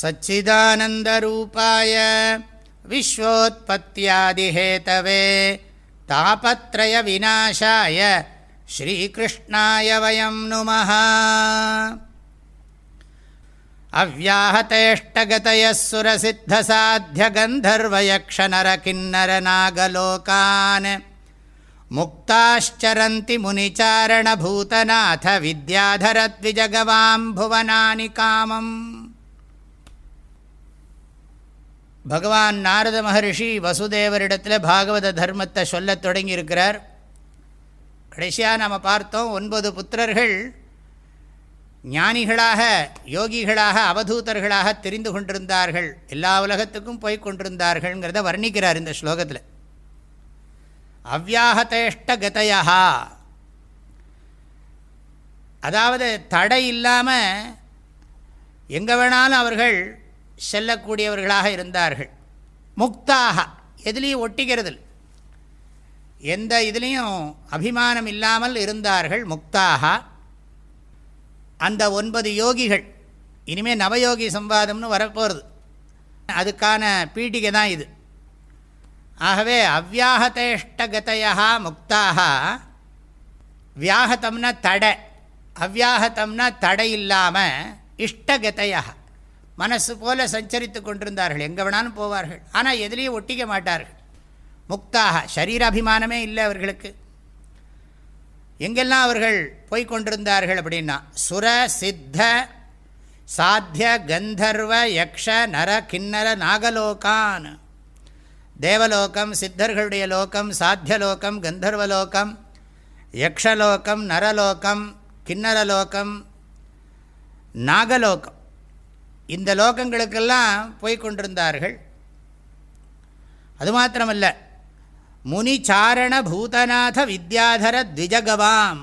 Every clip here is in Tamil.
सच्चिदानन्दरूपाय विश्वोत्पत्त्यादिहेतवे तापत्रयविनाशाय श्रीकृष्णाय वयं नुमः। अव्याहतेष्टगतयः सुरसिद्धसाध्यगन्धर्वयक्षनरकिन्नरनागलोकान् मुक्ताश्चरन्ति मुनिचारणभूतनाथ विद्याधरद्विजगवां भुवनानि कामम् பகவான் நாரத மகரிஷி வசுதேவரிடத்தில் பாகவத தர்மத்தை சொல்லத் தொடங்கியிருக்கிறார். கடைசியாக நாம் பார்த்தோம் ஒன்பது புத்திரர்கள் ஞானிகளாக யோகிகளாக அவதூதர்களாக தெரிந்து கொண்டிருந்தார்கள். எல்லா உலகத்துக்கும் போய் கொண்டிருந்தார்கள்ங்கிறத வர்ணிக்கிறார் இந்த ஸ்லோகத்தில். அவ்யாகதேஷ்ட கதையா அதாவது தடை இல்லாமல் எங்கே வேணாலும் அவர்கள் செல்லக்கூடியவர்களாக இருந்தார்கள். முக்தாக எதுலேயும் ஒட்டிக்கிறதில். எந்த இதுலேயும் அபிமானம் இல்லாமல் இருந்தார்கள் முக்தாக. அந்த ஒன்பது யோகிகள் இனிமேல் நவயோகி சம்பாதம்னு வரப்போகிறது அதுக்கான பீட்டிகை தான் இது. ஆகவே அவ்யாகதேஷ்டகதையா முக்தாக. வியாகத்தம்னா தடை அவ்யாகத்தம்னா தடை இல்லாமல் இஷ்டகதையா. மனசு போல சஞ்சரித்து கொண்டிருந்தார்கள். எங்கே வேணாலும் போவார்கள். ஆனால் எதுலேயும் ஒட்டிக்க மாட்டார்கள். முக்தாக சரீராபிமானமே இல்லை அவர்களுக்கு. எங்கெல்லாம் அவர்கள் போய்கொண்டிருந்தார்கள் அப்படின்னா சுர சித்த சாத்திய கந்தர்வ யக்ஷ நர கிண்ணர நாகலோகான். தேவலோகம் சித்தர்களுடைய லோகம் சாத்தியலோகம் கந்தர்வலோகம் யக்ஷலோகம் நரலோகம் கிண்ணரலோகம் நாகலோகம். இந்த லோகங்களுக்கெல்லாம் போய்கொண்டிருந்தார்கள் அது மாத்திரமல்ல. சாரண பூதநாத வித்யாதர த்விஜகவாம்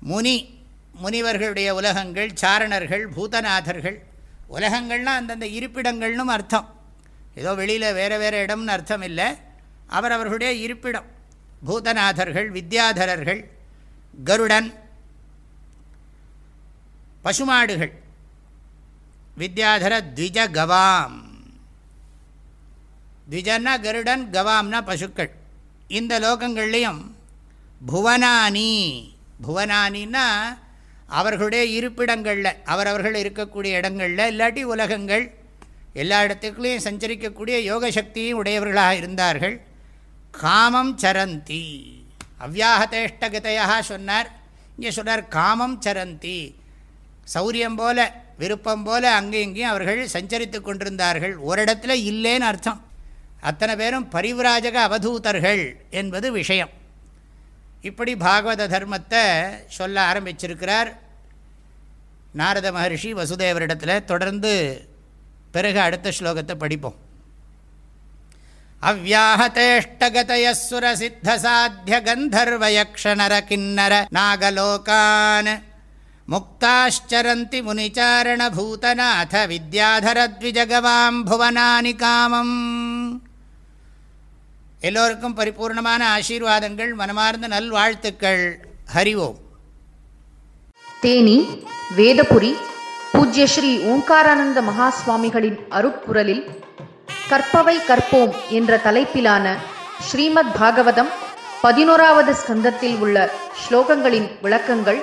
முனி முனிவர்களுடைய உலகங்கள் சாரணர்கள் பூதநாதர்கள் உலகங்கள்னால் அந்தந்த இருப்பிடங்கள்னும் அர்த்தம். ஏதோ வெளியில் வேறு வேறு இடம்னு அர்த்தம் இல்லை அவர் அவர்களுடைய இருப்பிடம். பூதநாதர்கள் வித்யாதரர்கள் கருடன் பசுமாடுகள். வித்யாதர த்விஜ கவாம். த்விஜன்னா கருடன் கவாம்னா பசுக்கள். இந்த லோகங்கள்லேயும் புவனானி புவனானின்னா அவர்களுடைய இருப்பிடங்களில் அவரவர்கள் இருக்கக்கூடிய இடங்களில் இல்லாட்டி உலகங்கள் எல்லா இடத்துக்குள்ளேயும் சஞ்சரிக்கக்கூடிய யோக சக்தியும் உடையவர்களாக இருந்தார்கள். காமம் சரந்தி. அவ்யாகதேஷ்டகதையாக சொன்னார். இங்கே சொன்னார் காமம் சரந்தி. சௌரியம் போல விருப்பம் போல அங்கேயும் இங்கேயும் அவர்கள் சஞ்சரித்து கொண்டிருந்தார்கள். ஒரு இடத்துல இல்லைன்னு அர்த்தம். அத்தனை பேரும் பரிவிராஜக அவதூதர்கள் என்பது விஷயம். இப்படி பாகவத தர்மத்தை சொல்ல ஆரம்பிச்சிருக்கிறார் நாரத மகர்ஷி வசுதேவரிடத்தில். தொடர்ந்து பிறகு அடுத்த ஸ்லோகத்தை படிப்போம். அவ்யாஹதேஷ்டகதயசுர சித்தசாத்திய கந்தர்வயக்ஷணர கிண்ணர நாகலோகான் முக்தாச்சரந்தி முனிச்சாரணபூதநாத வித்யாதரத்விஜகவாம் புவனானி காமம். எல்லோருக்கும் பரிபூர்ணமான ஆசீர்வாதங்கள் மனமார்ந்த நல்வாழ்த்துக்கள். ஹரி ஓம். தேனி வேதபுரி பூஜ்ய ஸ்ரீ ஓங்காரானந்த மகாஸ்வாமிகளின் அருப்புரலில் கற்பவை கற்போம் என்ற தலைப்பிலான ஸ்ரீமத் பாகவதம் பதினோராவது ஸ்கந்தத்தில் உள்ள ஸ்லோகங்களின் விளக்கங்கள்